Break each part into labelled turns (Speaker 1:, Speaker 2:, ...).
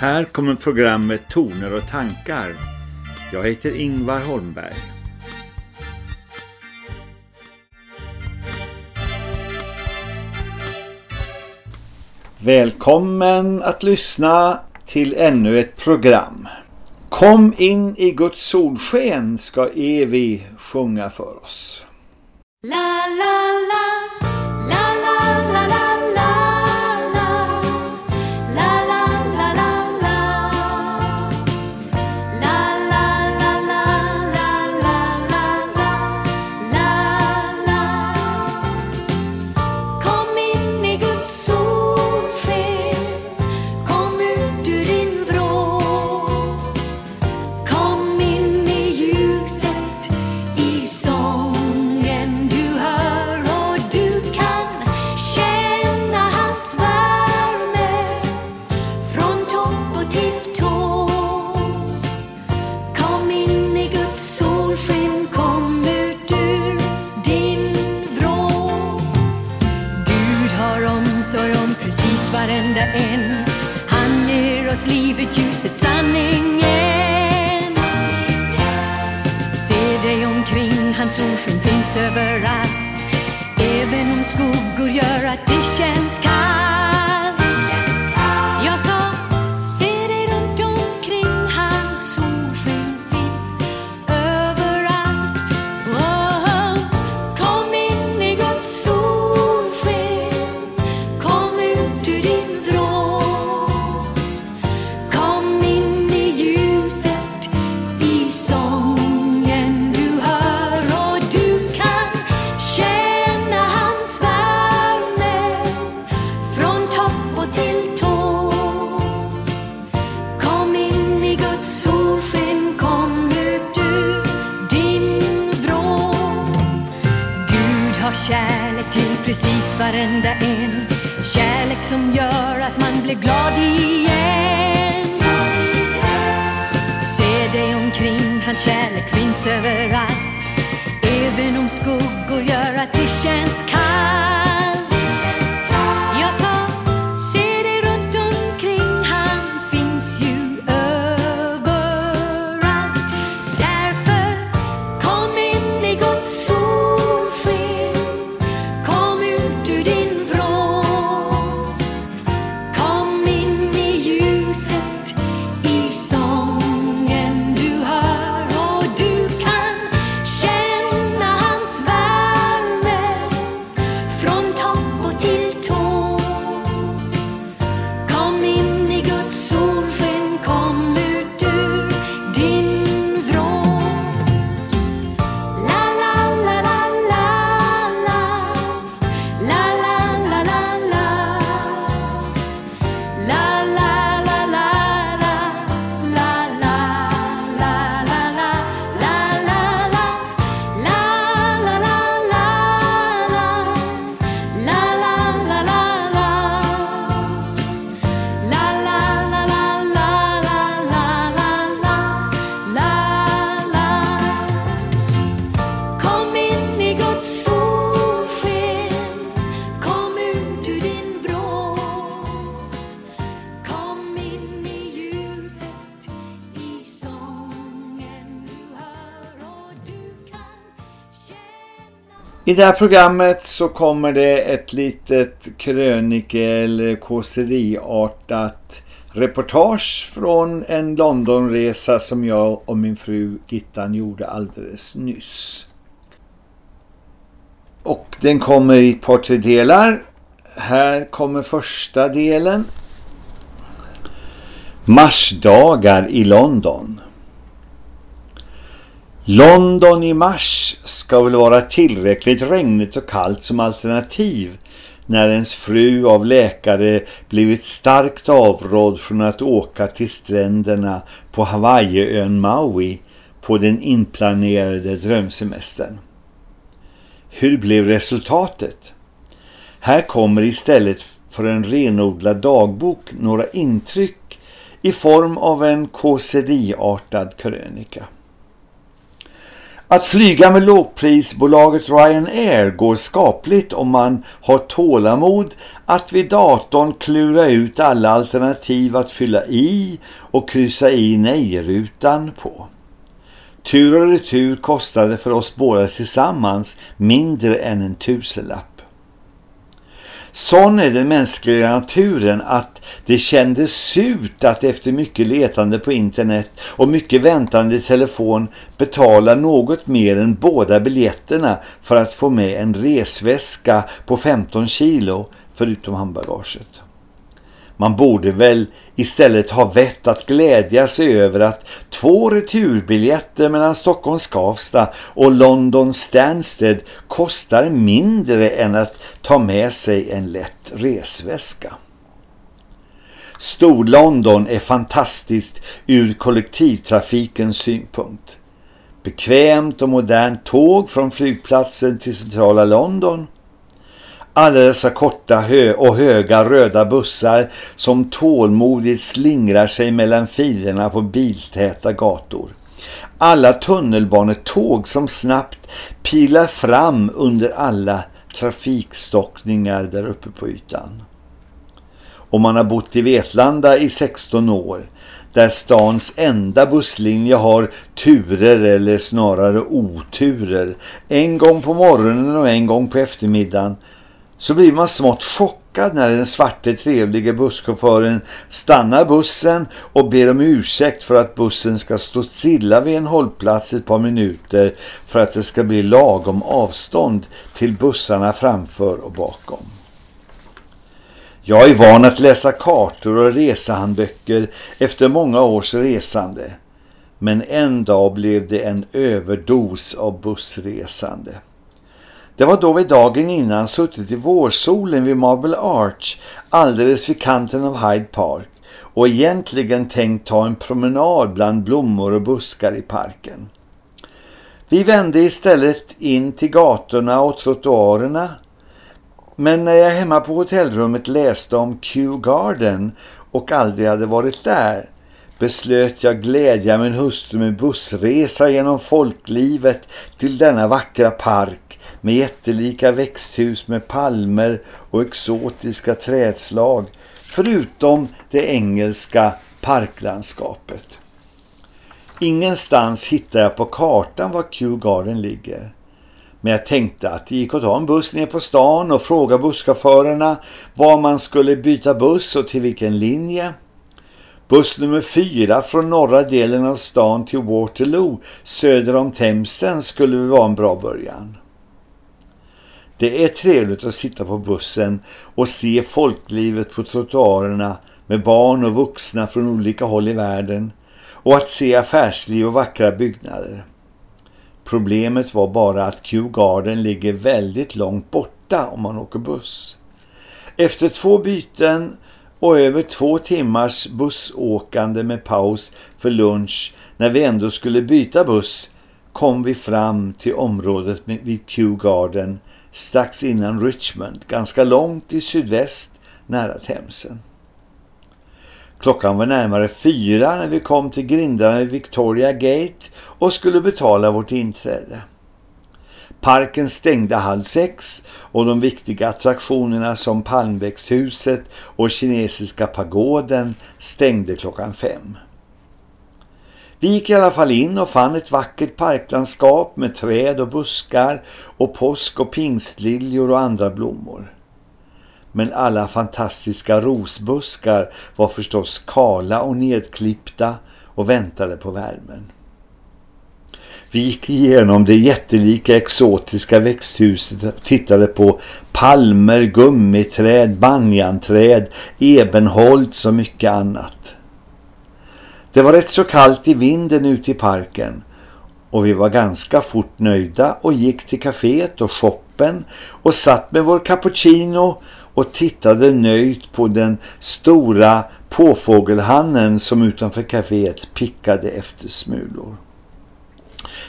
Speaker 1: Här kommer programmet Toner och tankar. Jag heter Ingvar Holmberg. Välkommen att lyssna till ännu ett program. Kom in i Guds solsken ska Evi sjunga för oss.
Speaker 2: La la la, livet, ljuset, sanningen. Se dig omkring, hans solsken finns överallt. Även om skuggor gör att det känns kallt. Överallt. Även om skuggor gör att det känns kallt. I
Speaker 1: det här programmet så kommer det ett litet krönike eller kåseriartat reportage från en Londonresa som jag och min fru Gittan gjorde alldeles nyss. Och den kommer i ett par tre delar. Här kommer första delen. Marsdagar i London. London i mars ska väl vara tillräckligt regnigt och kallt som alternativ när ens fru av läkare blivit starkt avrådd från att åka till stränderna på Hawaiiön Maui på den inplanerade drömsemestern. Hur blev resultatet? Här kommer istället för en renodlad dagbok några intryck i form av en kåseriartad krönika. Att flyga med lågprisbolaget Ryanair går skapligt om man har tålamod att vid datorn klura ut alla alternativ att fylla i och kryssa i nej-rutan på. Tur och retur kostade för oss båda tillsammans mindre än en tusenlapp. Sån är den mänskliga naturen att det kändes surt att efter mycket letande på internet och mycket väntande i telefon betala något mer än båda biljetterna för att få med en resväska på 15 kilo förutom handbagaget. Man borde väl istället ha vett att glädja sig över att två returbiljetter mellan Stockholm Skavsta och London Stansted kostar mindre än att ta med sig en lätt resväska. Stor-London är fantastiskt ur kollektivtrafikens synpunkt. Bekvämt och modernt tåg från flygplatsen till centrala London alla dessa korta hö och höga röda bussar som tålmodigt slingrar sig mellan filerna på biltäta gator. Alla tunnelbanetåg som snabbt pilar fram under alla trafikstockningar där uppe på ytan. Om man har bott i Vetlanda i 16 år där stans enda busslinje har turer eller snarare oturer. En gång på morgonen och en gång på eftermiddagen så blir man smått chockad när den svarte trevliga busschauffören stannar bussen och ber om ursäkt för att bussen ska stå stilla vid en hållplats ett par minuter för att det ska bli lagom avstånd till bussarna framför och bakom. Jag är van att läsa kartor och resehandböcker efter många års resande. Men en dag blev det en överdos av bussresande. Det var då vi dagen innan suttit i vårsolen vid Marble Arch alldeles vid kanten av Hyde Park och egentligen tänkt ta en promenad bland blommor och buskar i parken. Vi vände istället in till gatorna och trottoarerna men när jag hemma på hotellrummet läste om Kew Garden och aldrig hade varit där beslöt jag glädja min hustru med bussresa genom folklivet till denna vackra park med jättelika växthus med palmer och exotiska trädslag förutom det engelska parklandskapet. Ingenstans hittar jag på kartan var Kew Garden ligger. Men jag tänkte att det gick att ta en buss ner på stan och fråga busschaufförerna var man skulle byta buss och till vilken linje. Buss nummer fyra från norra delen av stan till Waterloo söder om Themsen skulle vara en bra början. Det är trevligt att sitta på bussen och se folklivet på trottoarerna med barn och vuxna från olika håll i världen och att se affärsliv och vackra byggnader. Problemet var bara att Kew Garden ligger väldigt långt borta om man åker buss. Efter två byten och över två timmars bussåkande med paus för lunch när vi ändå skulle byta buss kom vi fram till området vid Kew Garden strax innan Richmond, ganska långt i sydväst nära Themsen. Klockan var närmare fyra när vi kom till grindarna vid Victoria Gate och skulle betala vårt inträde. Parken stängde halv sex och de viktiga attraktionerna som Palmväxthuset och kinesiska pagoden stängde klockan fem. Vi gick i alla fall in och fann ett vackert parklandskap med träd och buskar och påsk- och pingstliljor och andra blommor. Men alla fantastiska rosbuskar var förstås kala och nedklippta och väntade på värmen. Vi gick igenom det jättelika exotiska växthuset och tittade på palmer, gummiträd, banjanträd, ebenholts och mycket annat. Det var rätt så kallt i vinden ute i parken och vi var ganska fort nöjda och gick till kaféet och shoppen och satt med vår cappuccino och tittade nöjt på den stora påfågelhannen som utanför kaféet pickade efter smulor.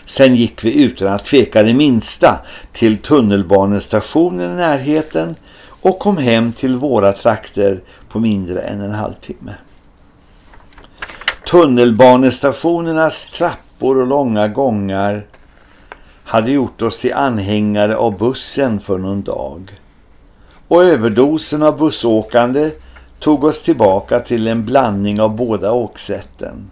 Speaker 1: Sen gick vi utan att tveka det minsta till tunnelbanestationen i närheten och kom hem till våra trakter på mindre än en halvtimme. Tunnelbanestationernas trappor och långa gångar hade gjort oss till anhängare av bussen för någon dag. Och överdosen av bussåkande tog oss tillbaka till en blandning av båda åksätten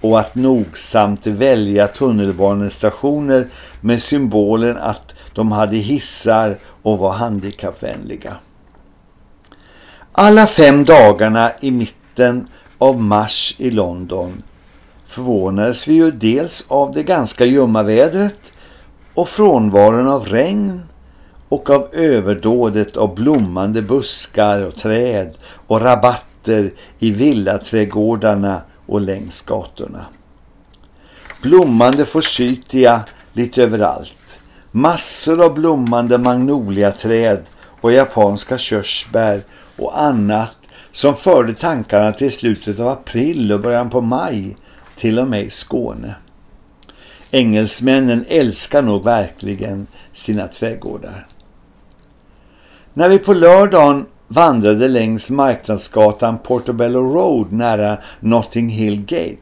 Speaker 1: och att nogsamt välja tunnelbanestationer med symbolen att de hade hissar och var handikappvänliga. Alla fem dagarna i mitten av mars i London förvånades vi ju dels av det ganska ljumma vädret och frånvaron av regn och av överdådet av blommande buskar och träd och rabatter i villaträdgårdarna och längs gatorna. Blommande forsythia lite överallt. Massor av blommande magnoliaträd och japanska körsbär och annat som förde tankarna till slutet av april och början på maj till och med i Skåne. Engelsmännen älskar nog verkligen sina trädgårdar. När vi på lördagen vandrade längs marknadsgatan Portobello Road nära Notting Hill Gate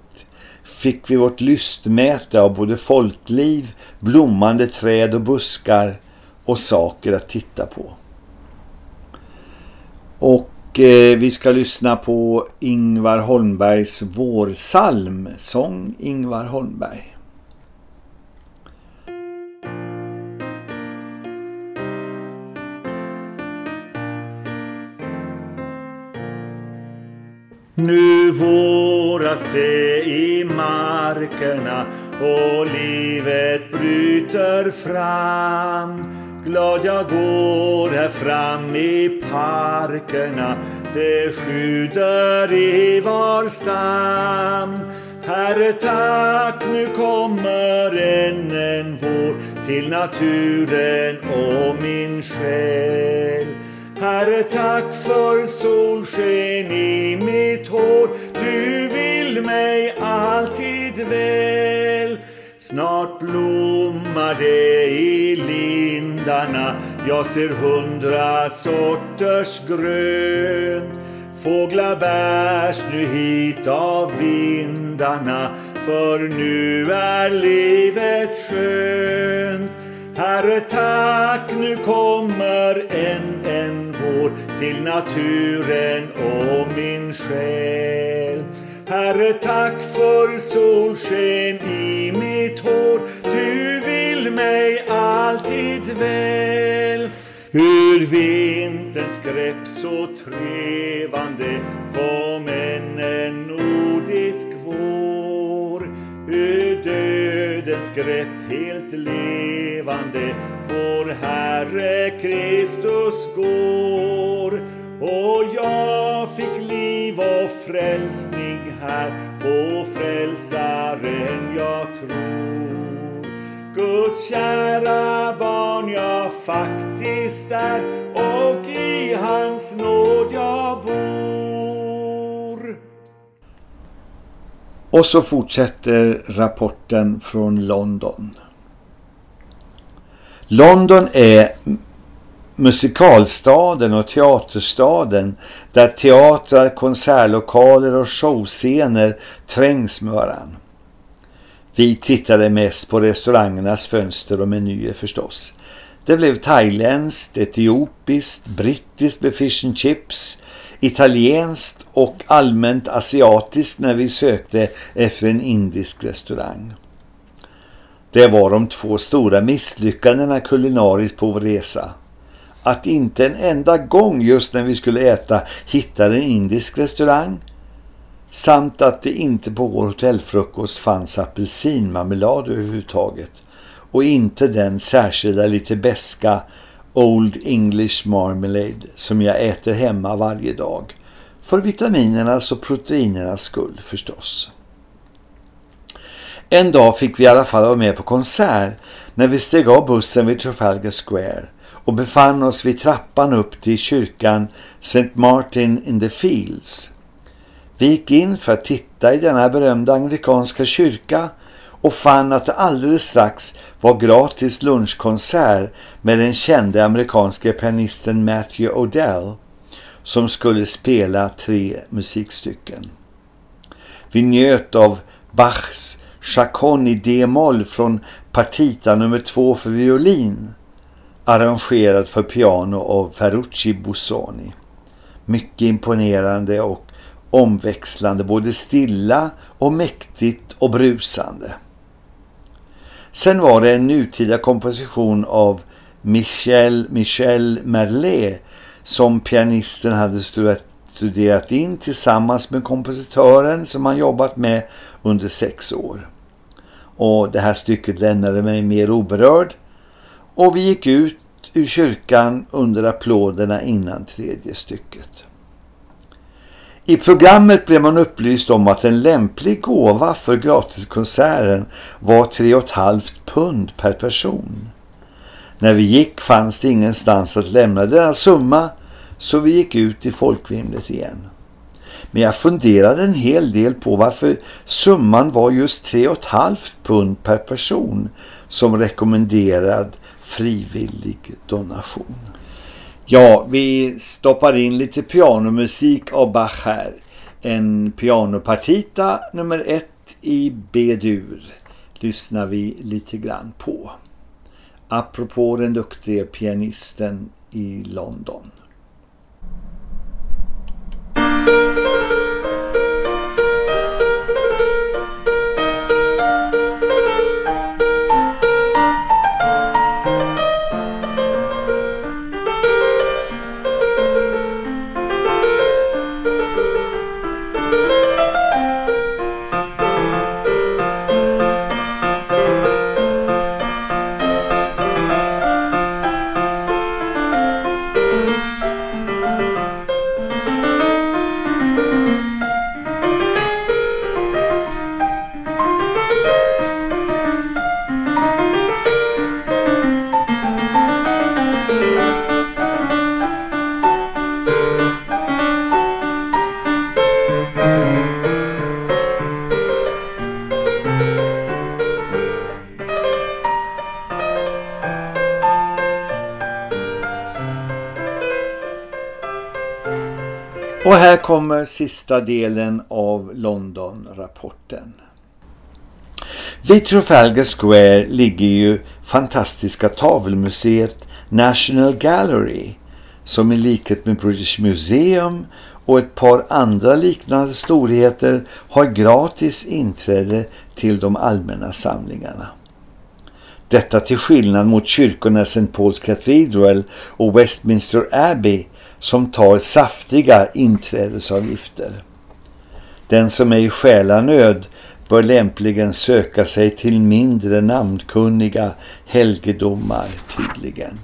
Speaker 1: fick vi vårt lystmäte av både folkliv, blommande träd och buskar och saker att titta på. Och Eh, vi ska lyssna på Ingvar Holmbergs vårsalm, sång Ingvar Holmberg. Nu våras det i markerna och livet bryter fram. Glad jag går här fram i parkerna, det sjuder i var stam. Herre tack, nu kommer än en vår till naturen och min själ. Herre tack för solsken i mitt hår Du vill mig alltid väl Snart blommar det i lindarna. Jag ser hundra sorters grönt. Fåglar bärs nu hit av vindarna För nu är livet skönt. Herre tack, nu kommer en, en vår till naturen och min själ. Herre tack för solsken i mitt hår, du vill mig alltid väl. Ur vinterns grepp så trevande kom än en nordisk vår. Ur dödens grepp helt levande vår Herre Kristus går. Och jag fick liv och frälsning här på frälsaren jag tror. Guds kära barn jag faktiskt är och i hans nåd jag bor. Och så fortsätter rapporten från London. London är musikalstaden och teaterstaden där teatrar, konsertlokaler och showscener trängs med varann. Vi tittade mest på restaurangernas fönster och menyer förstås. Det blev thailändskt, etiopiskt, brittiskt med fish and chips, italienskt och allmänt asiatiskt när vi sökte efter en indisk restaurang. Det var de två stora misslyckandena kulinariskt på vår resa. Att inte en enda gång just när vi skulle äta hittade en indisk restaurang samt att det inte på vår hotellfrukost fanns apelsinmarmelad överhuvudtaget och inte den särskilda lite beska Old English Marmalade som jag äter hemma varje dag. För vitaminernas och proteinernas skull förstås. En dag fick vi i alla fall vara med på konsert när vi steg av bussen vid Trafalgar Square och befann oss vid trappan upp till kyrkan St. Martin in the Fields. Vi gick in för att titta i denna berömda anglikanska kyrka och fann att det alldeles strax var gratis lunchkonsert med den kände amerikanske pianisten Matthew Odell som skulle spela tre musikstycken. Vi njöt av Bachs Chacon i D-moll från partita nummer två för violin arrangerad för piano av Ferrucci Busoni. Mycket imponerande och omväxlande, både stilla och mäktigt och brusande. Sen var det en nutida komposition av Michel, Michel Merlet som pianisten hade studerat in tillsammans med kompositören som han jobbat med under sex år. Och det här stycket lämnade mig mer oberörd och vi gick ut ur kyrkan under applåderna innan tredje stycket. I programmet blev man upplyst om att en lämplig gåva för gratiskonserten var 3,5 pund per person. När vi gick fanns det ingenstans att lämna denna summa så vi gick ut i folkvimlet igen. Men jag funderade en hel del på varför summan var just 3,5 pund per person som rekommenderad frivillig donation. Ja, vi stoppar in lite pianomusik av Bach här. En pianopartita nummer ett i B-dur lyssnar vi lite grann på. Apropå den duktiga pianisten i London. Här kommer sista delen av London-rapporten. Vid Trafalgar Square ligger ju fantastiska tavelmuseet National Gallery som i likhet med British Museum och ett par andra liknande storheter har gratis inträde till de allmänna samlingarna. Detta till skillnad mot kyrkorna St. Paul's Cathedral och Westminster Abbey som tar saftiga inträdesavgifter. Den som är i själanöd bör lämpligen söka sig till mindre namnkunniga helgedomar tydligen.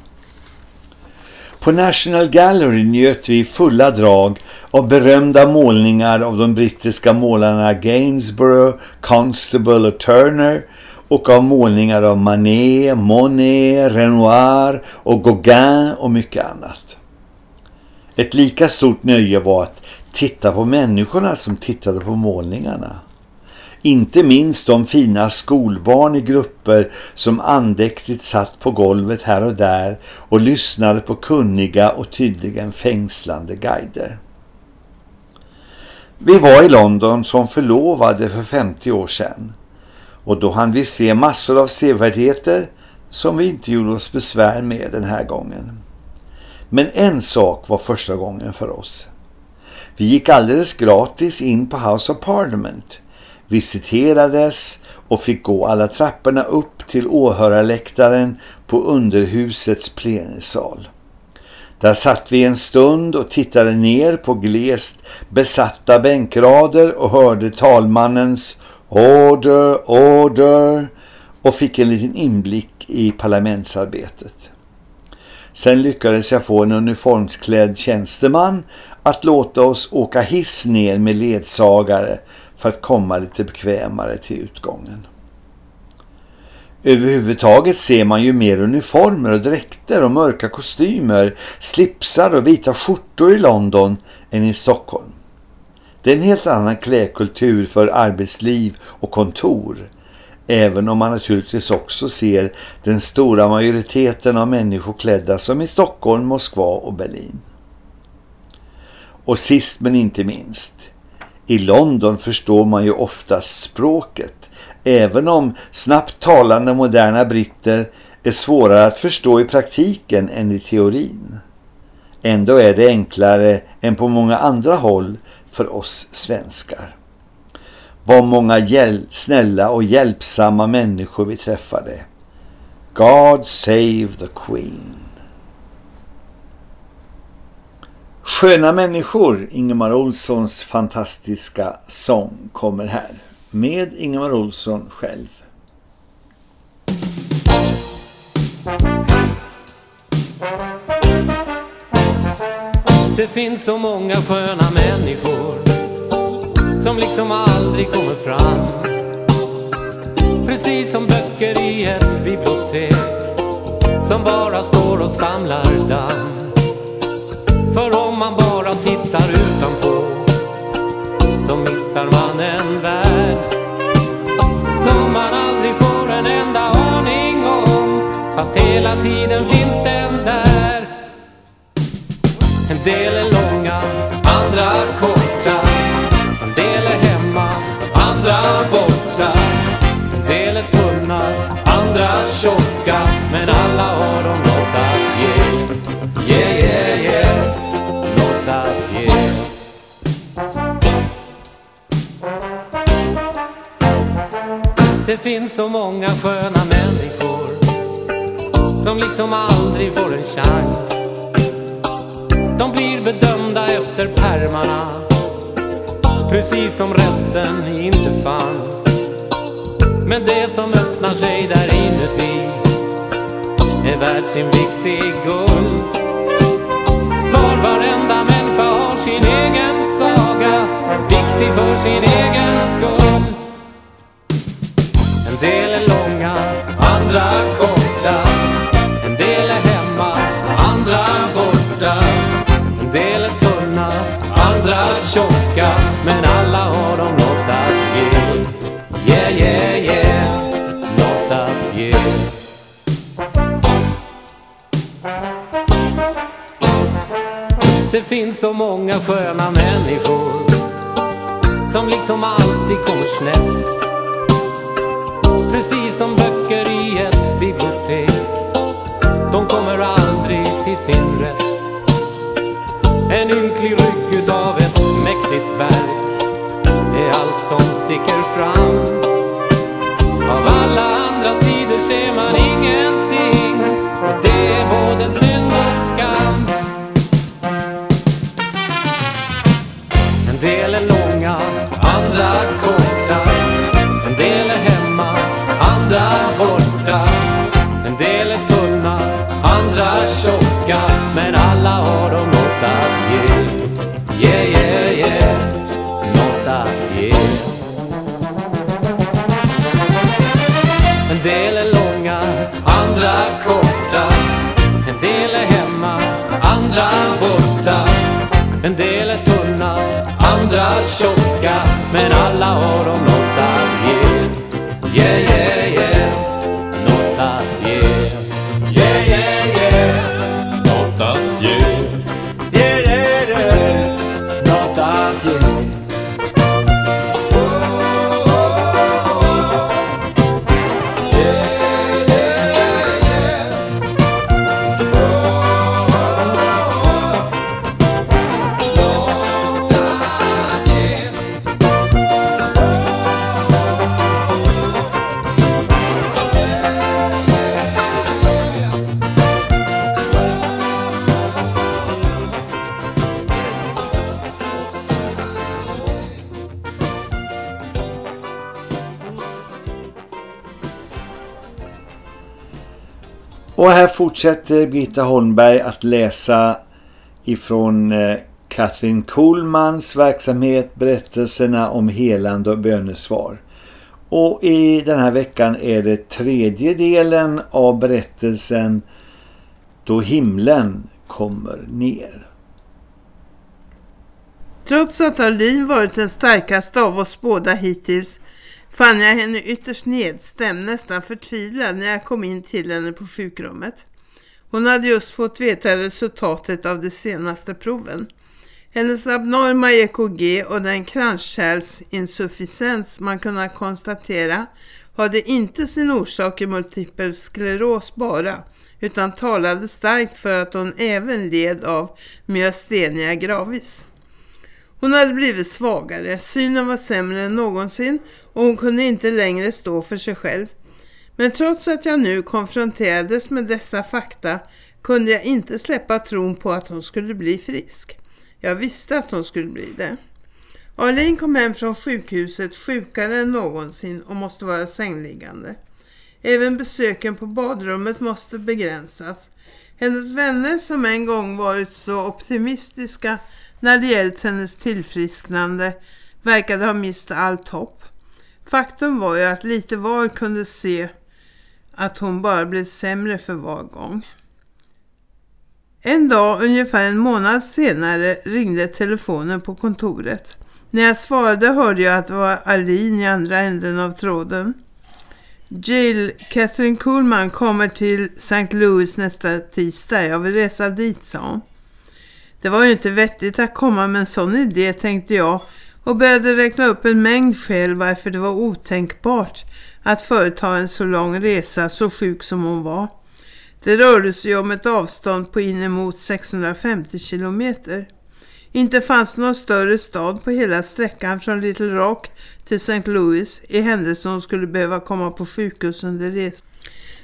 Speaker 1: På National Gallery njöt vi fulla drag av berömda målningar av de brittiska målarna Gainsborough, Constable och Turner och av målningar av Manet, Monet, Renoir och Gauguin och mycket annat. Ett lika stort nöje var att titta på människorna som tittade på målningarna. Inte minst de fina skolbarn i grupper som andäktigt satt på golvet här och där och lyssnade på kunniga och tydligen fängslande guider. Vi var i London som förlovade för 50 år sedan och då hann vi se massor av sevärdheter som vi inte gjorde oss besvär med den här gången. Men en sak var första gången för oss. Vi gick alldeles gratis in på House of Parliament, visiterades och fick gå alla trapporna upp till åhörarläktaren på underhusets plenisal. Där satt vi en stund och tittade ner på glest besatta bänkrader och hörde talmannens order, order och fick en liten inblick i parlamentsarbetet. Sen lyckades jag få en uniformsklädd tjänsteman att låta oss åka hiss ner med ledsagare för att komma lite bekvämare till utgången. Överhuvudtaget ser man ju mer uniformer och dräkter och mörka kostymer, slipsar och vita skjortor i London än i Stockholm. Det är en helt annan klädkultur för arbetsliv och kontor Även om man naturligtvis också ser den stora majoriteten av människor klädda som i Stockholm, Moskva och Berlin. Och sist men inte minst, i London förstår man ju oftast språket, även om snabbt talande moderna britter är svårare att förstå i praktiken än i teorin. Ändå är det enklare än på många andra håll för oss svenskar. Vad många snälla och hjälpsamma människor vi träffade. God save the Queen. Sköna människor, Ingemar Olssons fantastiska sång kommer här. Med Ingemar Olsson själv.
Speaker 3: Det finns så många sköna människor som liksom aldrig kommer fram. Precis som böcker i ett bibliotek som bara står och samlar damm. För om man bara tittar utanpå så missar man en värld som man aldrig får en enda aning om fast hela tiden finns den där. En del är långa, andra korta. Finns så många sköna människor som liksom aldrig får en chans. De blir bedömda efter pärmarna, Precis som resten inte fanns. Men det som öppnar sig där inuti Är värt sin vikt i guld. För varenda människa har sin egen saga Viktig för sin egen skull. En del är långa, andra korta. En del är hemma, andra borta. En del är tunna, andra tjocka. Men alla har de något att ge. Yeah, yeah, yeah. Något att ge. Det finns så många sköna människor Som liksom alltid kommer snett. Precis som böcker i ett bibliotek De kommer aldrig till sin rätt en ynklig rygg av ett mäktigt verk är allt som sticker fram. Av alla andra sidor ser man ingenting det är både synd och skam. En del är långa, andra korta.
Speaker 1: Fortsätter Birgitta Holmberg att läsa ifrån eh, Katrin Kuhlmans verksamhet Berättelserna om helande och bönesvar. Och i den här veckan är det tredje delen av berättelsen Då himlen kommer ner.
Speaker 4: Trots att Arlene varit den starkaste av oss båda hittills fann jag henne ytterst nedstämd, nästan förtvivlad när jag kom in till henne på sjukrummet. Hon hade just fått veta resultatet av de senaste proven. Hennes abnorma EKG och den kranskärlsinsufficiens man kunnat konstatera hade inte sin orsak i multipel skleros bara utan talade starkt för att hon även led av myastenia gravis. Hon hade blivit svagare, synen var sämre än någonsin och hon kunde inte längre stå för sig själv. Men trots att jag nu konfronterades med dessa fakta kunde jag inte släppa tron på att hon skulle bli frisk. Jag visste att hon skulle bli det. Arlene kom hem från sjukhuset sjukare än någonsin och måste vara sängliggande. Även besöken på badrummet måste begränsas. Hennes vänner som en gång varit så optimistiska när det gällt hennes tillfrisknande verkade ha mist allt hopp. Faktum var ju att lite var kunde se att hon bara blev sämre för var gång. En dag, ungefär en månad senare, ringde telefonen på kontoret. När jag svarade hörde jag att det var Aline i andra änden av tråden. Jill, Catherine Kuhlman kommer till St. Louis nästa tisdag. Jag vill resa dit, sa hon. Det var ju inte vettigt att komma med en sån idé, tänkte jag och började räkna upp en mängd skäl varför det var otänkbart att företa en så lång resa så sjuk som hon var. Det rörde sig om ett avstånd på inemot 650 kilometer. Inte fanns någon större stad på hela sträckan från Little Rock till St. Louis i händelse hon skulle behöva komma på sjukhus under resan.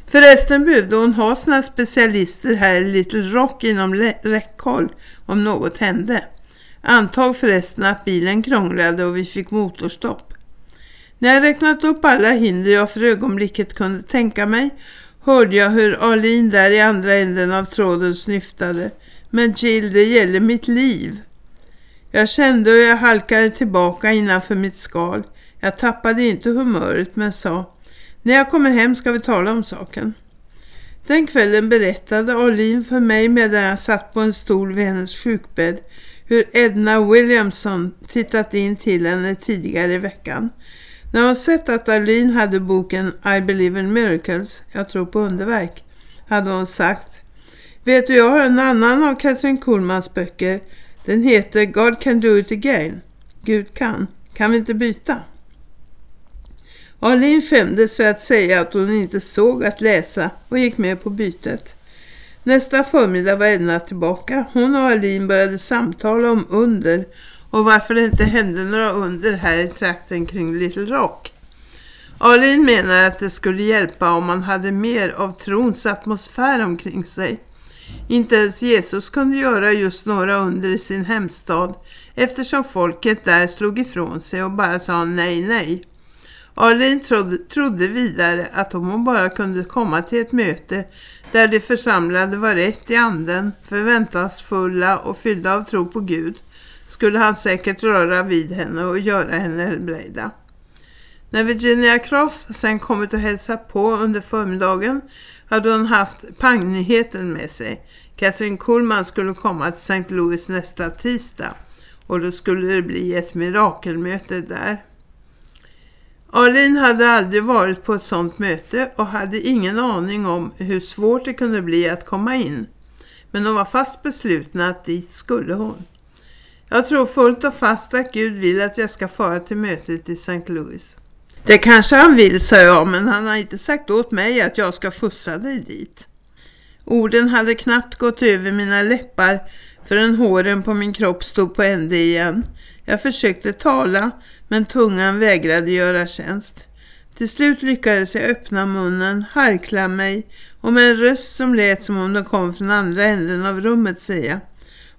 Speaker 4: Förresten behövde hon ha sina specialister här i Little Rock inom räckhåll om något hände. Antag förresten att bilen krånglade och vi fick motorstopp. När jag räknat upp alla hinder jag för ögonblicket kunde tänka mig hörde jag hur Arlin där i andra änden av tråden snyftade. Men Jill, det gäller mitt liv. Jag kände hur jag halkade tillbaka innanför mitt skal. Jag tappade inte humöret men sa När jag kommer hem ska vi tala om saken. Den kvällen berättade Arlin för mig medan jag satt på en stol vid hennes sjukbädd hur Edna Williamson tittat in till henne tidigare i veckan. När hon sett att Arlene hade boken I Believe in Miracles, jag tror på underverk, hade hon sagt Vet du, jag har en annan av Katrin Kuhlmans böcker. Den heter God can do it again. Gud kan. Kan vi inte byta? Arlene skämdes för att säga att hon inte såg att läsa och gick med på bytet. Nästa förmiddag var Edna tillbaka. Hon och Alin började samtala om under och varför det inte hände några under här i trakten kring Little Rock. Alin menar att det skulle hjälpa om man hade mer av trons atmosfär omkring sig. Inte ens Jesus kunde göra just några under i sin hemstad eftersom folket där slog ifrån sig och bara sa nej, nej. Arlene trodde, trodde vidare att om hon bara kunde komma till ett möte där de församlade var rätt i anden, förväntansfulla och fyllda av tro på Gud skulle han säkert röra vid henne och göra henne helbrejda. När Virginia Cross sen kommit och hälsat på under förmiddagen hade hon haft pangnyheten med sig. Catherine Kuhlman skulle komma till St. Louis nästa tisdag och då skulle det bli ett mirakelmöte där. Arlin hade aldrig varit på ett sånt möte och hade ingen aning om hur svårt det kunde bli att komma in. Men hon var fast besluten att dit skulle hon. Jag tror fullt och fast att Gud vill att jag ska fara till mötet i St. Louis. Det kanske han vill, sa jag, men han har inte sagt åt mig att jag ska skjutsa dig dit. Orden hade knappt gått över mina läppar förrän håren på min kropp stod på ände igen. Jag försökte tala, men tungan vägrade göra tjänst. Till slut lyckades jag öppna munnen, harkla mig och med en röst som lät som om den kom från andra änden av rummet säga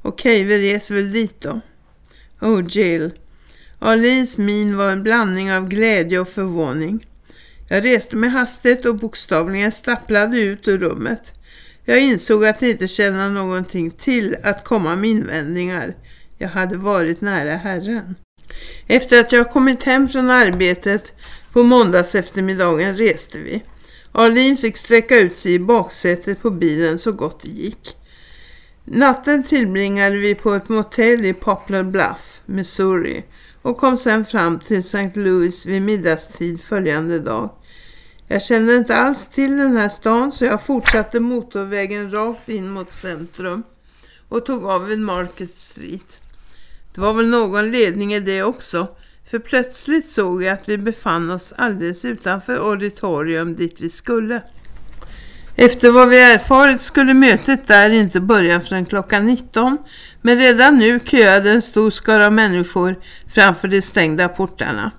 Speaker 4: Okej, vi reser väl dit då. Oh, Jill. Arlins min var en blandning av glädje och förvåning. Jag reste mig hastigt och bokstavligen stapplade ut ur rummet. Jag insåg att det inte känna någonting till att komma med invändningar. Jag hade varit nära Herren. Efter att jag kommit hem från arbetet på måndags eftermiddagen reste vi. Arlin fick sträcka ut sig i baksätet på bilen så gott det gick. Natten tillbringade vi på ett motell i Poplar Bluff, Missouri och kom sen fram till St. Louis vid middagstid följande dag. Jag kände inte alls till den här stan så jag fortsatte motorvägen rakt in mot centrum och tog av vid Market Street. Det var väl någon ledning i det också, för plötsligt såg jag att vi befann oss alldeles utanför auditorium dit vi skulle. Efter vad vi erfarit skulle mötet där inte börja förrän klockan 19, men redan nu köade en stor skara människor framför de stängda portarna.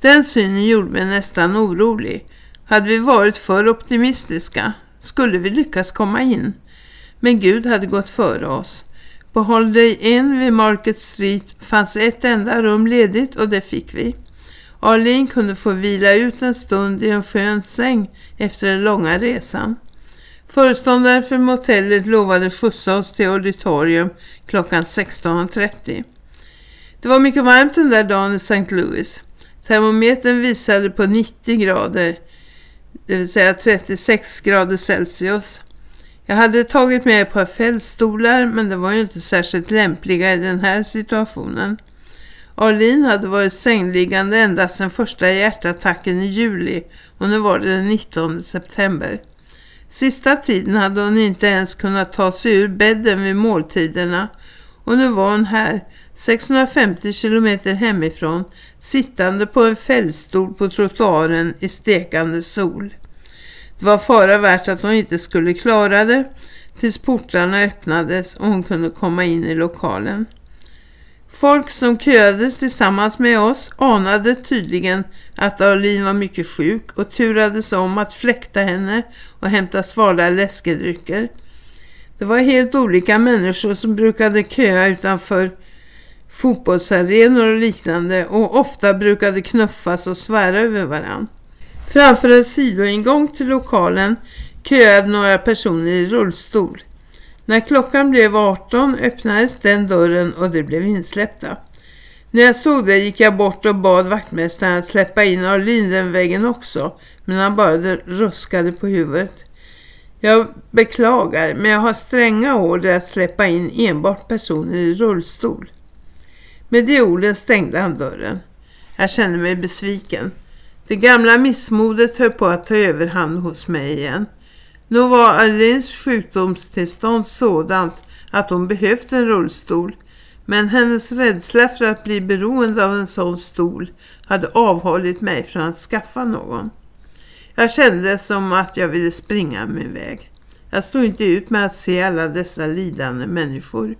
Speaker 4: Den synen gjorde mig nästan orolig. Hade vi varit för optimistiska skulle vi lyckas komma in. Men Gud hade gått före oss. På Holiday Inn vid Market Street fanns ett enda rum ledigt och det fick vi. Arlene kunde få vila ut en stund i en skön säng efter den långa resan. Föreståndaren för motellet lovade skjutsa oss till auditorium klockan 16.30. Det var mycket varmt den där dagen i St. Louis. Termometern visade på 90 grader, det vill säga 36 grader Celsius. Jag hade tagit med ett par fällstolar men det var ju inte särskilt lämpliga i den här situationen. Arlin hade varit sängliggande ända sedan första hjärtattacken i juli och nu var det den 19 september. Sista tiden hade hon inte ens kunnat ta sig ur bädden vid måltiderna och nu var hon här 650 kilometer hemifrån sittande på en fällstol på trottoaren i stekande sol. Det var fara värt att hon inte skulle klara det tills portarna öppnades och hon kunde komma in i lokalen. Folk som köade tillsammans med oss anade tydligen att Arlin var mycket sjuk och turades om att fläkta henne och hämta svala läskedrycker. Det var helt olika människor som brukade köa utanför fotbollsarenor och liknande och ofta brukade knuffas och svära över varandra. Framför en sidoingång till lokalen köade några personer i rullstol. När klockan blev 18 öppnades den dörren och det blev insläppta. När jag såg det gick jag bort och bad vaktmästaren att släppa in Arlin den vägen också, men han bara ruskade på huvudet. Jag beklagar, men jag har stränga order att släppa in enbart personer i rullstol. Med de orden stängde han dörren. Jag kände mig besviken. Det gamla missmodet höll på att ta överhand hos mig igen. Nu var Alins sjukdomstillstånd sådant att hon behövde en rullstol. Men hennes rädsla för att bli beroende av en sån stol hade avhållit mig från att skaffa någon. Jag kände som att jag ville springa min väg. Jag stod inte ut med att se alla dessa lidande människor.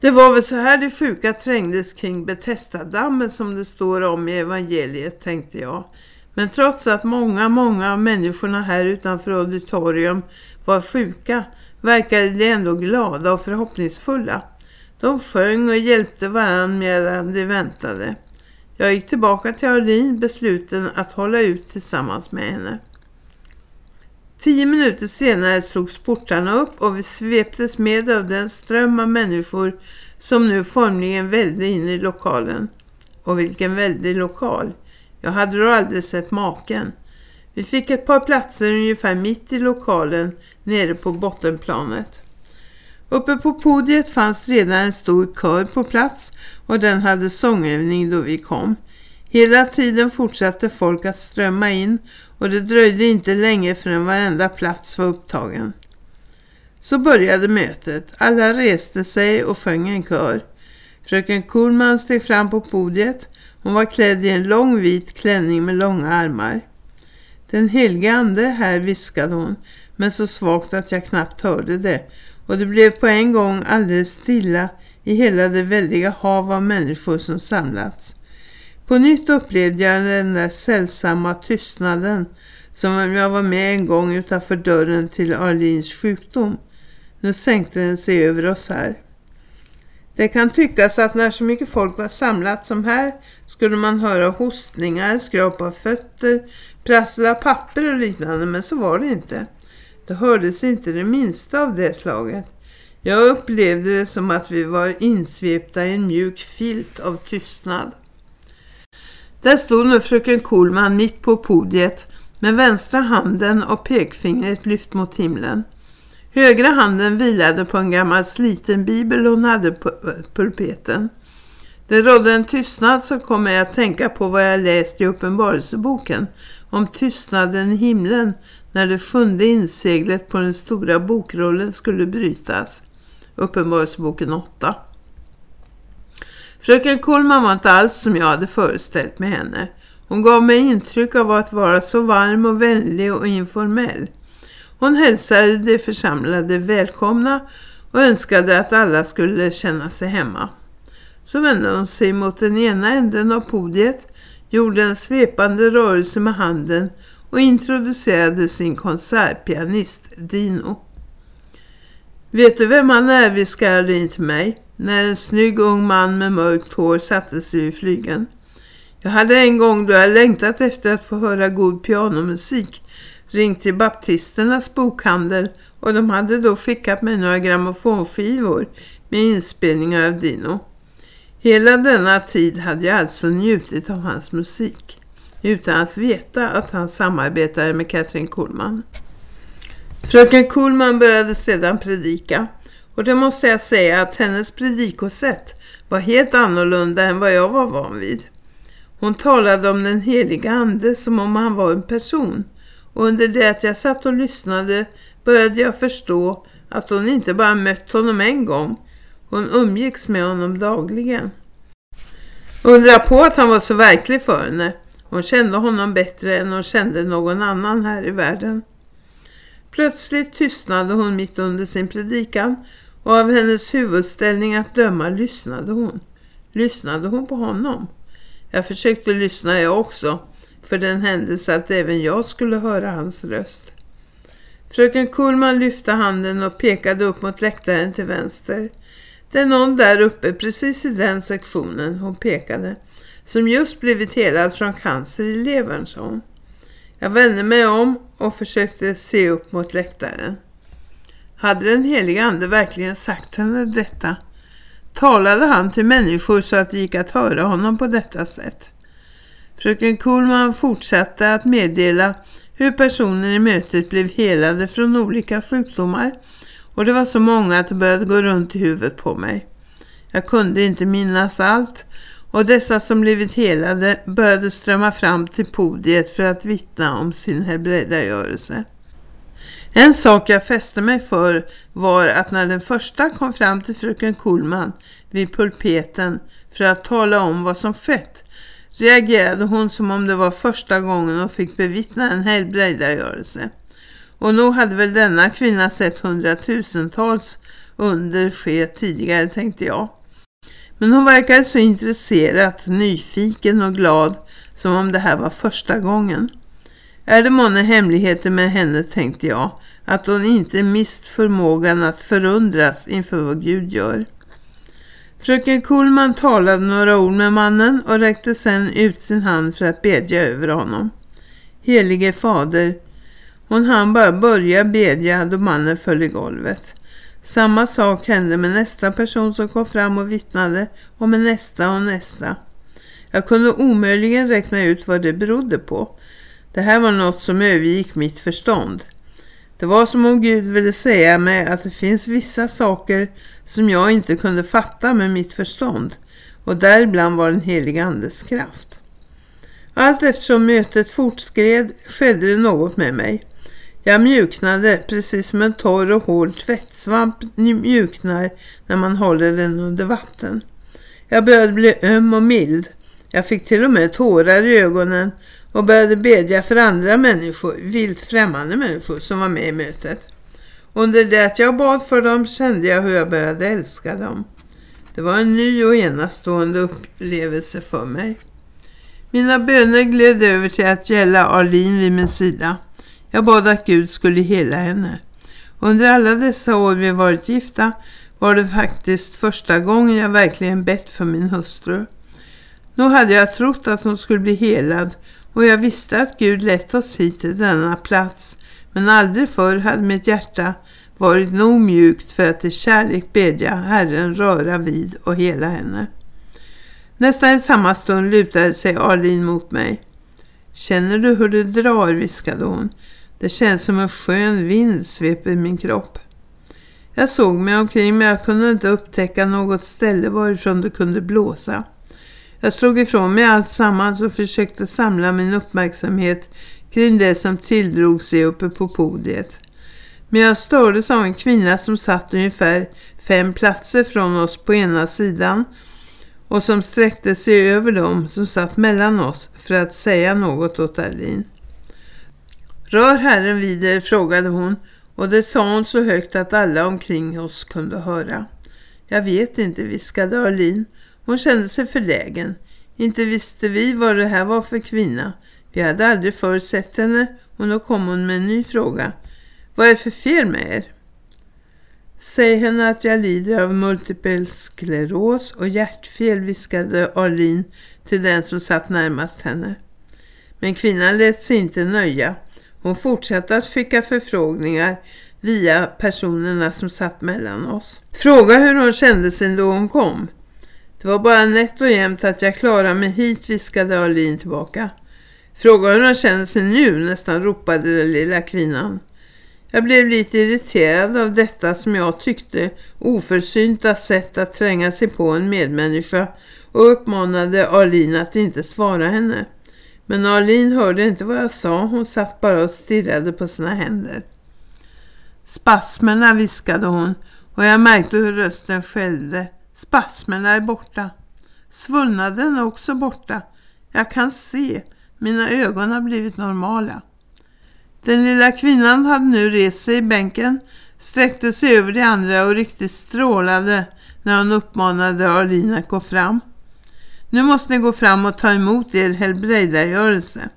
Speaker 4: Det var väl så här de sjuka trängdes kring Betestadammen som det står om i evangeliet, tänkte jag. Men trots att många, många av människorna här utanför auditorium var sjuka verkade de ändå glada och förhoppningsfulla. De sjöng och hjälpte varandra medan de väntade. Jag gick tillbaka till Arlene besluten att hålla ut tillsammans med henne. Tio minuter senare slogs portarna upp och vi sveptes med av den ström av människor som nu formligen välde in i lokalen. Och vilken väldig lokal! Jag hade då aldrig sett maken. Vi fick ett par platser ungefär mitt i lokalen nere på bottenplanet. Uppe på podiet fanns redan en stor kör på plats och den hade sångövning då vi kom. Hela tiden fortsatte folk att strömma in och det dröjde inte länge förrän varenda plats var upptagen. Så började mötet. Alla reste sig och sjöng en kör. Fröken Kuhlman steg fram på podiet. Hon var klädd i en lång vit klänning med långa armar. Den helga ande här viskade hon, men så svagt att jag knappt hörde det. Och det blev på en gång alldeles stilla i hela det väldiga hav av människor som samlats. På nytt upplevde jag den där sällsamma tystnaden som om jag var med en gång utanför dörren till Arlins sjukdom. Nu sänkte den sig över oss här. Det kan tyckas att när så mycket folk var samlat som här skulle man höra hostningar, skrapa fötter, prassla papper och liknande men så var det inte. Det hördes inte det minsta av det slaget. Jag upplevde det som att vi var insvepta i en mjuk filt av tystnad. Där stod nu fröken Kohlman mitt på podiet med vänstra handen och pekfingret lyft mot himlen. Högra handen vilade på en gammal sliten bibel hon hade på eh, pulpeten. Det rådde en tystnad som kom mig att tänka på vad jag läst i uppenbarelseboken om tystnaden i himlen när det sjunde inseglet på den stora bokrollen skulle brytas. Uppenbarelseboken 8. Fröken Kolman var inte alls som jag hade föreställt med henne. Hon gav mig intryck av att vara så varm och vänlig och informell. Hon hälsade de församlade välkomna och önskade att alla skulle känna sig hemma. Så vände hon sig mot den ena änden av podiet, gjorde en svepande rörelse med handen och introducerade sin konsertpianist Dino. Vet du vem han är, viskade in till mig när en snygg ung man med mörkt hår satte sig vid flygen. Jag hade en gång då jag längtat efter att få höra god pianomusik ringt till baptisternas bokhandel och de hade då skickat mig några grammofonskivor med inspelningar av Dino. Hela denna tid hade jag alltså njutit av hans musik utan att veta att han samarbetade med Katrin Kuhlman. Fröken Kuhlman började sedan predika och det måste jag säga att hennes predikosätt var helt annorlunda än vad jag var van vid. Hon talade om den heliga ande som om han var en person och under det att jag satt och lyssnade började jag förstå att hon inte bara mött honom en gång, hon umgicks med honom dagligen. Undra på att han var så verklig för henne. Hon kände honom bättre än hon kände någon annan här i världen. Plötsligt tystnade hon mitt under sin predikan och av hennes huvudställning att döma lyssnade hon. Lyssnade hon på honom? Jag försökte lyssna jag också, för den händelse att även jag skulle höra hans röst. Fröken Kullman lyfte handen och pekade upp mot läktaren till vänster. Det är någon där uppe precis i den sektionen hon pekade, som just blivit helad från cancer i levern, sa hon. Jag vände mig om och försökte se upp mot läktaren. Hade den heliga ande verkligen sagt henne detta? Talade han till människor så att det gick att höra honom på detta sätt? Fröken Kuhlman fortsatte att meddela hur personer i mötet blev helade från olika sjukdomar och det var så många att det började gå runt i huvudet på mig. Jag kunde inte minnas allt och dessa som blivit helade började strömma fram till podiet för att vittna om sin helbrägdagörelse. En sak jag fäste mig för var att när den första kom fram till fröken Kuhlman vid pulpeten för att tala om vad som skett reagerade hon som om det var första gången hon fick bevittna en helbrägdagörelse. Och nog hade väl denna kvinna sett hundratusentals under ske tidigare tänkte jag. Men hon verkade så intresserad, nyfiken och glad som om det här var första gången. Är det månne hemligheter med henne tänkte jag, att hon inte mist förmågan att förundras inför vad Gud gör. Fröken Kullman talade några ord med mannen och räckte sedan ut sin hand för att bedja över honom. Helige fader, hon hann bara börja bedja då mannen föll i golvet. Samma sak hände med nästa person som kom fram och vittnade och med nästa och nästa. Jag kunde omöjligen räkna ut vad det berodde på. Det här var något som övergick mitt förstånd. Det var som om Gud ville säga mig att det finns vissa saker som jag inte kunde fatta med mitt förstånd och däribland var den heliga andes kraft. Allt eftersom mötet fortskred skedde det något med mig. Jag mjuknade precis som en torr och hård tvättsvamp mjuknar när man håller den under vatten. Jag började bli öm och mild. Jag fick till och med tårar i ögonen och började bedja för andra människor, vilt främmande människor som var med i mötet. Under det att jag bad för dem kände jag hur jag började älska dem. Det var en ny och enastående upplevelse för mig. Mina böner gled över till att gälla Arlene vid min sida. Jag bad att Gud skulle hela henne. Under alla dessa år vi varit gifta var det faktiskt första gången jag verkligen bett för min hustru. Nu hade jag trott att hon skulle bli helad och jag visste att Gud lett oss hit till denna plats men aldrig förr hade mitt hjärta varit nog mjukt för att i kärlek bedja Herren röra vid och hela henne. Nästan i samma stund lutade sig Arlin mot mig. Känner du hur det drar, viskade hon. Det känns som en skön vind sveper min kropp. Jag såg mig omkring men jag kunde inte upptäcka något ställe varifrån det kunde blåsa. Jag slog ifrån mig allt sammans och försökte samla min uppmärksamhet kring det som tilldrog sig uppe på podiet. Men jag stördes av en kvinna som satt ungefär fem platser från oss på ena sidan och som sträckte sig över dem som satt mellan oss för att säga något åt Arlin. Rör herren vid er, frågade hon och det sa hon så högt att alla omkring oss kunde höra. Jag vet inte, viskade Arlin. Hon kände sig förlägen. Inte visste vi vad det här var för kvinna. Vi hade aldrig förr sett henne och då kom hon med en ny fråga. Vad är det för fel med er? Säg henne att jag lider av multipel skleros och hjärtfel, viskade Arlin till den som satt närmast henne. Men kvinnan lät sig inte nöja. Hon fortsatte att skicka förfrågningar via personerna som satt mellan oss. Fråga hur hon kände sig då hon kom. Det var bara nätt och jämnt att jag klarade mig hit, viskade Arlin tillbaka. Fråga hur hon kände sig nu, nästan ropade den lilla kvinnan. Jag blev lite irriterad av detta som jag tyckte oförsynta sätt att tränga sig på en medmänniska och uppmanade Arlin att inte svara henne. Men Arlin hörde inte vad jag sa, hon satt bara och stirrade på sina händer. Spasmerna viskade hon och jag märkte hur rösten skällde. Spasmerna är borta. Svullnaden är också borta. Jag kan se, mina ögon har blivit normala. Den lilla kvinnan hade nu rest sig i bänken, sträckte sig över de andra och riktigt strålade när hon uppmanade Arlin att gå fram. Nu måste ni gå fram och ta emot er helbrägdagörelse.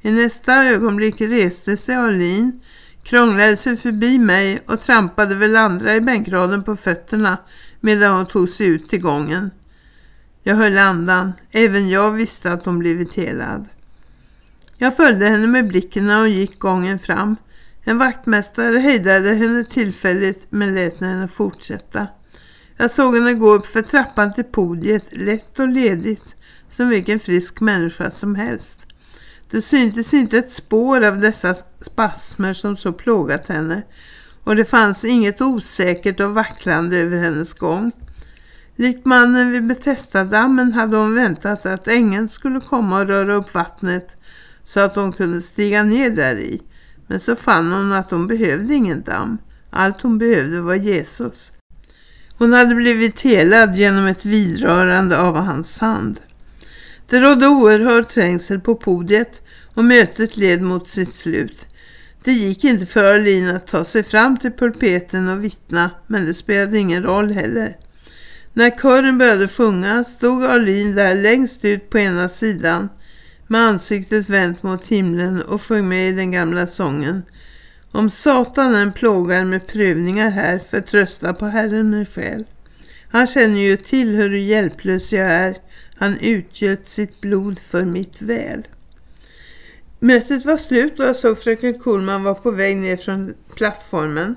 Speaker 4: I nästa ögonblick reste sig Arlin, krånglade sig förbi mig och trampade väl andra i bänkraden på fötterna medan hon tog sig ut till gången. Jag höll andan, även jag visste att hon blivit helad. Jag följde henne med blicken när hon gick gången fram. En vaktmästare hejdade henne tillfälligt men lät henne fortsätta. Jag såg henne gå upp för trappan till podiet, lätt och ledigt, som vilken frisk människa som helst. Det syntes inte ett spår av dessa spasmer som så plågat henne och det fanns inget osäkert och vacklande över hennes gång. Likt mannen vid Betestadammen hade hon väntat att ängeln skulle komma och röra upp vattnet så att hon kunde stiga ner där i. Men så fann hon att hon behövde ingen damm. Allt hon behövde var Jesus. Hon hade blivit helad genom ett vidrörande av hans hand. Det rådde oerhörd trängsel på podiet och mötet led mot sitt slut. Det gick inte för Arlene att ta sig fram till pulpeten och vittna, men det spelade ingen roll heller. När kören började sjunga stod Arlene där längst ut på ena sidan med ansiktet vänt mot himlen och sjöng med i den gamla sången. Om satanen plågar med prövningar här förtrösta på Herren min själ. Han känner ju till hur hjälplös jag är. Han utgöt sitt blod för mitt väl. Mötet var slut och jag såg fröken Kohlman var på väg ner från plattformen.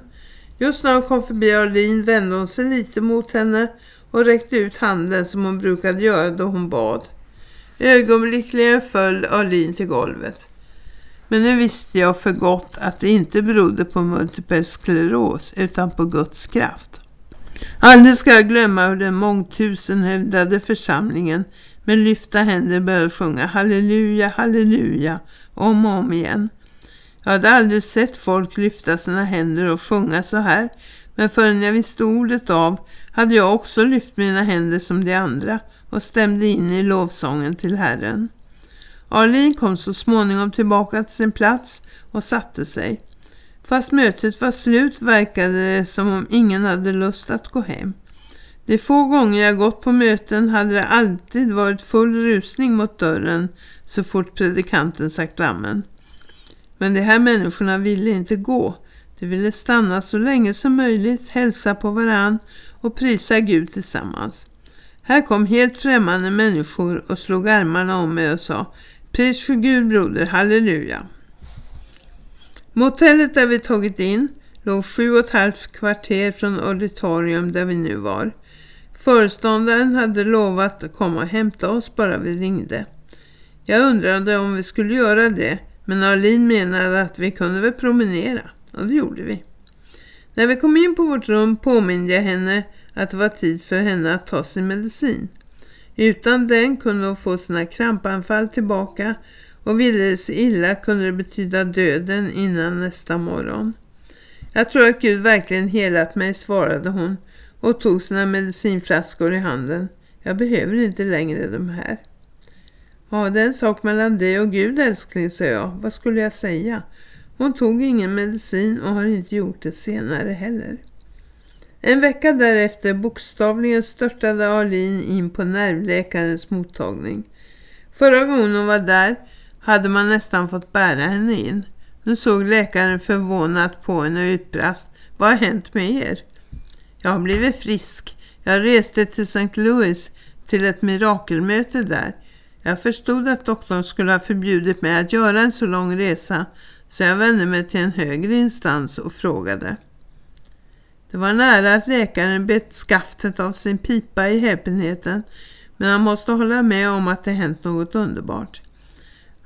Speaker 4: Just när hon kom förbi Arlin vände hon sig lite mot henne och räckte ut handen som hon brukade göra då hon bad. Ögonblickligen föll Arlin till golvet. Men nu visste jag för gott att det inte berodde på multipel skleros utan på Guds kraft. Aldrig ska jag glömma hur den mångtusenhövdade församlingen med lyfta händer började sjunga halleluja, halleluja om och om igen. Jag hade aldrig sett folk lyfta sina händer och sjunga så här men förrän jag visste ordet av hade jag också lyft mina händer som de andra och stämde in i lovsången till Herren. Arlin kom så småningom tillbaka till sin plats och satte sig. Fast mötet var slut verkade det som om ingen hade lust att gå hem. De få gånger jag gått på möten hade det alltid varit full rusning mot dörren så fort predikanten sagt lammen. Men de här människorna ville inte gå. De ville stanna så länge som möjligt, hälsa på varann och prisa Gud tillsammans. Här kom helt främmande människor och slog armarna om mig och sa Pris för Gud broder, halleluja. Motellet där vi tagit in låg sju och ett halvt kvarter från auditorium där vi nu var. Föreståndaren hade lovat att komma och hämta oss bara vi ringde. Jag undrade om vi skulle göra det men Arlin menade att vi kunde väl promenera och det gjorde vi. När vi kom in på vårt rum påminde jag henne att det var tid för henne att ta sin medicin. Utan den kunde hon få sina krampanfall tillbaka och ville det sig illa kunde det betyda döden innan nästa morgon. Jag tror att Gud verkligen helat mig, svarade hon och tog sina medicinflaskor i handen. Jag behöver inte längre de här. Ja, det är en sak mellan dig och Gud älskling, sa jag. Vad skulle jag säga? Hon tog ingen medicin och har inte gjort det senare heller. En vecka därefter bokstavligen störtade Arlin in på nervläkarens mottagning. Förra gången hon var där hade man nästan fått bära henne in. Nu såg läkaren förvånat på henne och utbrast. Vad har hänt med er? Jag har blivit frisk. Jag reste till St. Louis till ett mirakelmöte där. Jag förstod att doktorn skulle ha förbjudit mig att göra en så lång resa så jag vände mig till en högre instans och frågade. Det var nära att läkaren bett skaftet av sin pipa i häpenheten men han måste hålla med om att det hänt något underbart.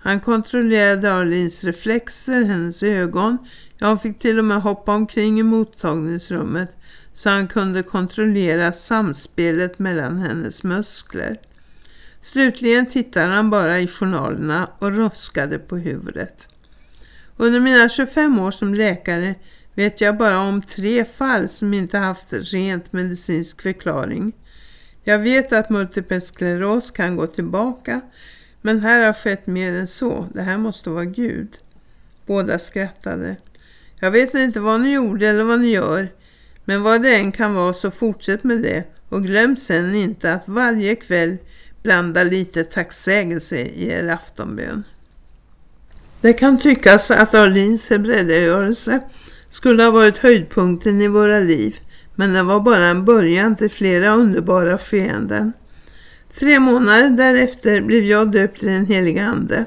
Speaker 4: Han kontrollerade Arlins reflexer, hennes ögon. Jag fick till och med hoppa omkring i mottagningsrummet så han kunde kontrollera samspelet mellan hennes muskler. Slutligen tittade han bara i journalerna och ruskade på huvudet. Under mina 25 år som läkare vet jag bara om tre fall som inte haft rent medicinsk förklaring. Jag vet att multipel skleros kan gå tillbaka men här har skett mer än så. Det här måste vara Gud. Båda skrattade. Jag vet inte vad ni gjorde eller vad ni gör men vad det än kan vara så fortsätt med det och glöm sen inte att varje kväll blanda lite tacksägelse i er aftonbön. Det kan tyckas att Arlins hebräergörelse skulle ha varit höjdpunkten i våra liv men det var bara en början till flera underbara skeenden. Tre månader därefter blev jag döpt till den heliga ande.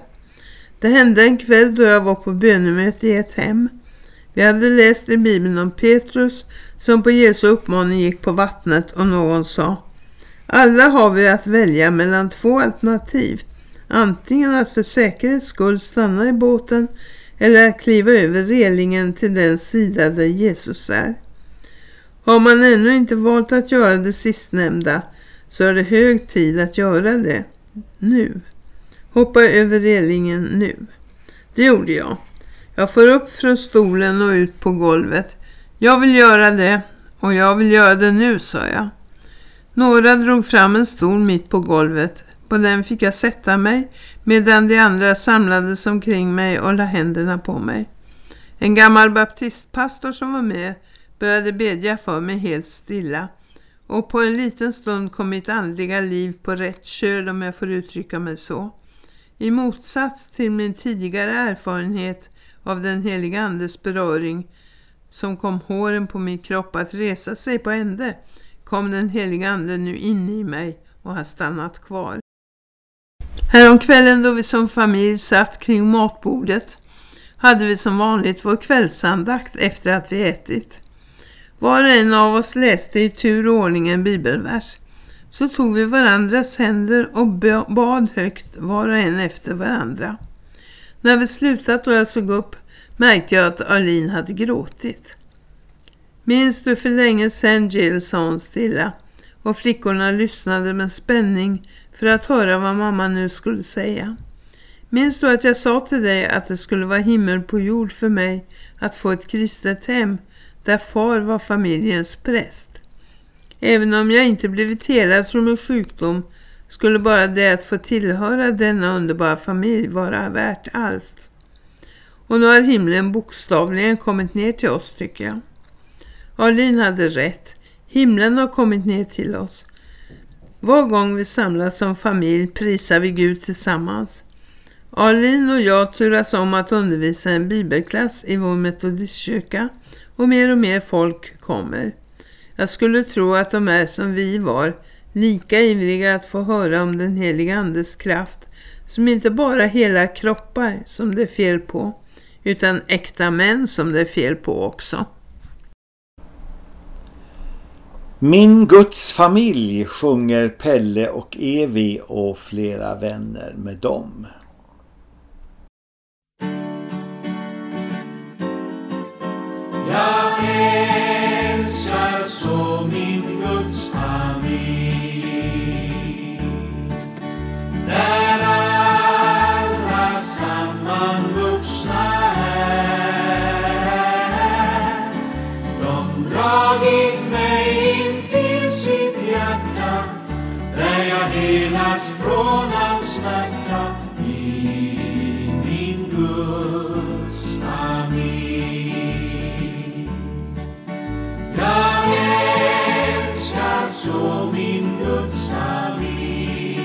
Speaker 4: Det hände en kväll då jag var på bönemöte i ett hem. Vi hade läst i Bibeln om Petrus som på Jesu uppmaning gick på vattnet och någon sa Alla har vi att välja mellan två alternativ. Antingen att för säkerhets skull stanna i båten eller att kliva över relingen till den sida där Jesus är. Har man ännu inte valt att göra det sistnämnda så är det hög tid att göra det nu. Hoppa över relingen nu. Det gjorde jag. Jag får upp från stolen och ut på golvet. Jag vill göra det och jag vill göra det nu, sa jag. Några drog fram en stol mitt på golvet. På den fick jag sätta mig medan de andra samlades omkring mig och la händerna på mig. En gammal baptistpastor som var med började bedja för mig helt stilla. Och på en liten stund kom mitt andliga liv på rätt köl om jag får uttrycka mig så. I motsats till min tidigare erfarenhet av den heliga andes beröring som kom håren på min kropp att resa sig på ände kom den heliga ande nu in i mig och har stannat kvar. Häromkvällen då vi som familj satt kring matbordet hade vi som vanligt vår kvällsandakt efter att vi ätit. Var och en av oss läste i tur och ordning en bibelvers. Så tog vi varandras händer och bad högt var och en efter varandra. När vi slutat och jag såg upp märkte jag att Arlene hade gråtit. Minns du för länge sedan Jill, sa hon stilla. Och flickorna lyssnade med spänning för att höra vad mamma nu skulle säga. Minns du att jag sa till dig att det skulle vara himmel på jord för mig att få ett kristet hem där far var familjens präst? Även om jag inte blivit helad från min sjukdom skulle bara det att få tillhöra denna underbara familj vara värt allt. Och nu har himlen bokstavligen kommit ner till oss tycker jag. Arlin hade rätt. Himlen har kommit ner till oss. Var gång vi samlas som familj prisar vi Gud tillsammans. Arlin och jag turas om att undervisa en bibelklass i vår metodistkyrka och mer och mer folk kommer. Jag skulle tro att de är som vi var, lika ivriga att få höra om den heliga andes kraft, som inte bara hela kroppar som det är fel på, utan äkta män som det är fel på också.
Speaker 1: Min Guds familj sjunger Pelle och Evi och flera vänner med dem.
Speaker 5: Så min Guds familj. Där alla sammanvuxna är. De dragit mig in till sitt hjärta Där där jag helas från all smärta. Så min Guds familj.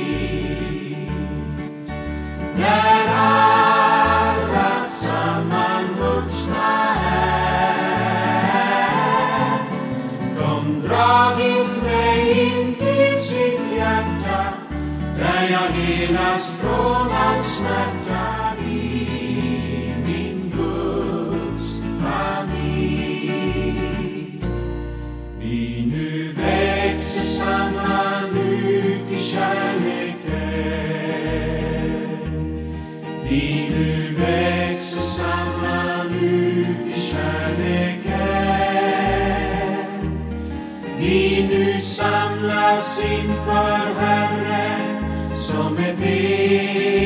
Speaker 5: Där alla sammanvuxna är. De dragit mig in till sitt hjärta där jag helas från all smärta i min Guds familj. Vi nu växer samman ut i kärleken. Vi nu växer samman ut i kärleken. Vi nu samlas inför Herren som ett enat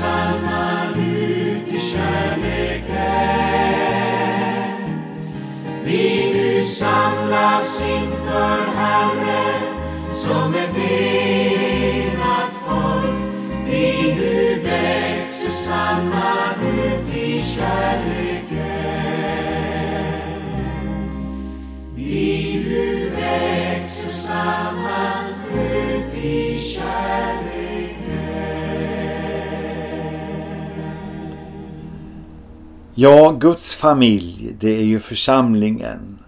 Speaker 5: växer
Speaker 1: Ja, Guds familj, det är ju församlingen.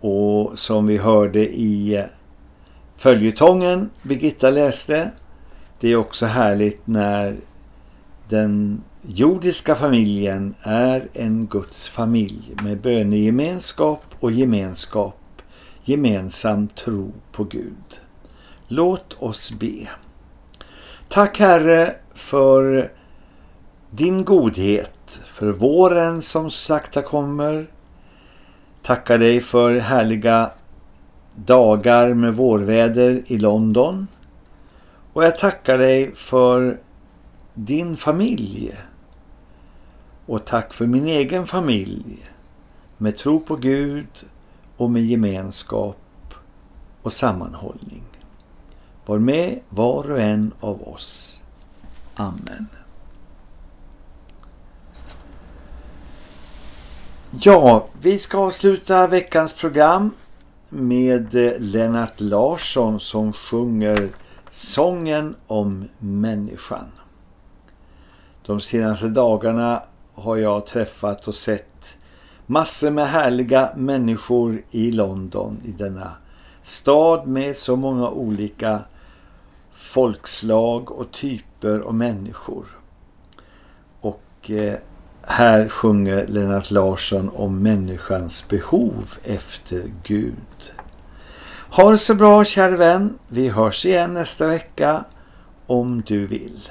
Speaker 1: Och som vi hörde i följetongen Birgitta läste, det är också härligt när den jordiska familjen är en Guds familj med bönegemenskap och gemenskap, gemensam tro på Gud. Låt oss be. Tack Herre för din godhet, för våren som sakta kommer. Tackar dig för härliga dagar med vårväder i London. Och jag tackar dig för din familj. Och tack för min egen familj. Med tro på Gud och med gemenskap och sammanhållning. Var med var och en av oss. Amen. Ja, vi ska avsluta veckans program med eh, Lennart Larsson som sjunger sången om människan. De senaste dagarna har jag träffat och sett massor med härliga människor i London, i denna stad med så många olika folkslag och typer och människor. Och eh, här sjunger Lennart Larsson om människans behov efter Gud. Ha det så bra kära vän. Vi hörs igen nästa vecka om du vill.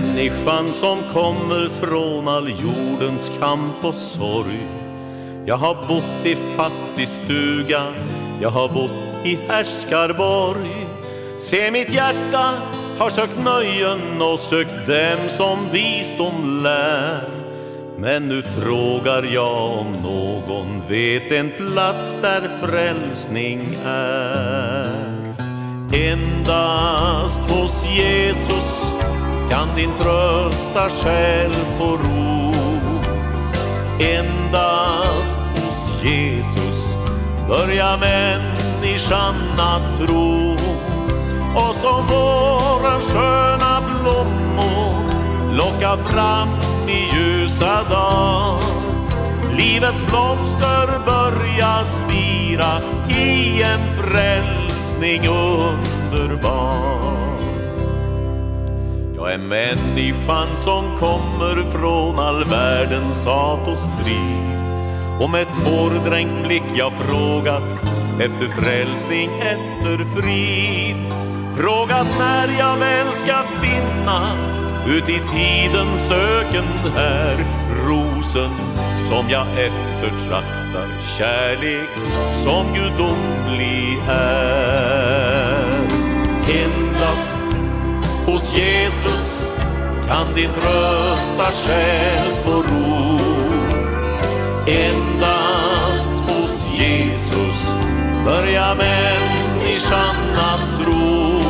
Speaker 6: Människan som kommer från all jordens kamp och sorg. Jag har bott i fattigstuga, jag har bott i härskarborg. Se mitt hjärta har sökt nöjen och sökt dem som visdom lär. Men nu frågar jag om någon vet en plats där frälsning är. Endast hos Jesus kan din trötta själ få ro. Endast hos Jesus börjar människan att tro. Och som vårens sköna blommor locka fram i ljusa dag. Livets blomster börja spira i en frälsning underbar. Jag är människan som kommer från all världens hat och strid och med tårdränkt blick jag frågat efter frälsning, efter frid. Frågat när jag väl ska finna ut i tiden söken här rosen som jag eftertraktar, kärlek som gudomlig är. Endast hos Jesus kan din trötta själ få ro. Endast hos Jesus börjar människan att tro.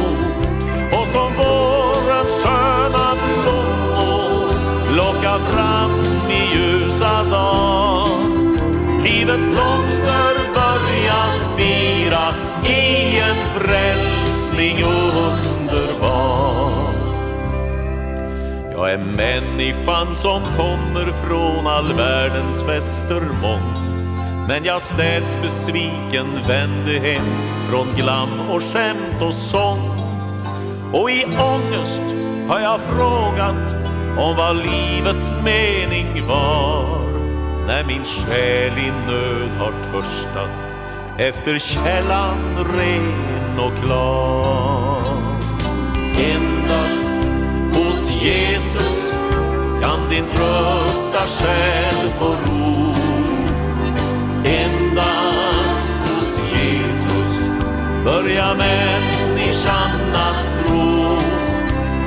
Speaker 6: Och som vårens sköna blommor lockar fram i ljusa dag. Livets blomster Jag är människan som kommer från all världens fästermång. Men jag städs besviken vände hem från glam och skämt och sång. Och i ångest har jag frågat om vad livets mening var. När min själ i nöd har törstat efter källan ren och klar. Jesus kan din trötta själ få ro. Endast hos Jesus börjar människan att tro.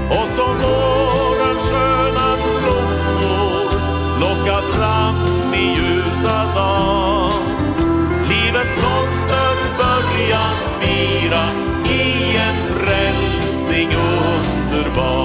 Speaker 6: Och som vårens sköna blommor lockar fram i ljusa dag. Livets blomster börjar spira i en frälsning underbar.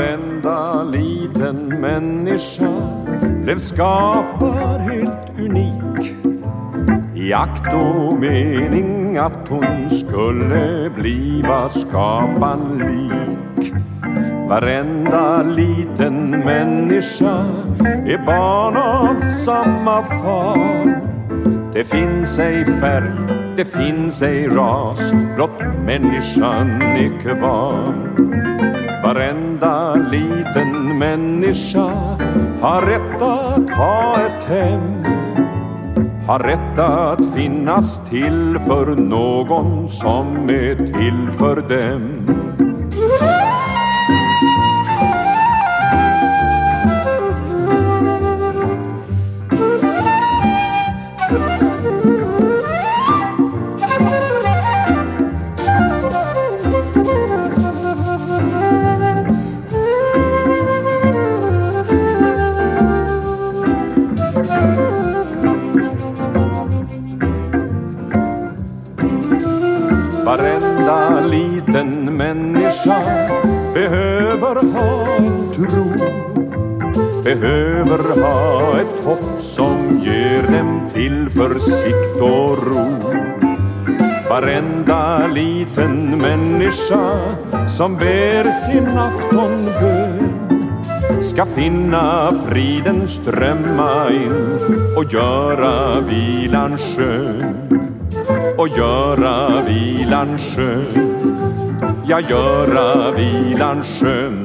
Speaker 7: Varenda liten människa blev skapad helt unik i akt och mening att hon skulle bliva skapan lik. Varenda liten människa är barn av samma far. Det finns ej färg, det finns ej ras, blott människan är kvar. Varenda liten människa har rätt att ha ett hem har rätt att finnas till för någon som är till för dem. Människa behöver ha en tro. Behöver ha ett hopp som ger dem tillförsikt och ro. Varenda liten människa som ber sin aftonbön ska finna friden strömma in och göra vilan skön. Och göra vilan skön jag göra vilan skön.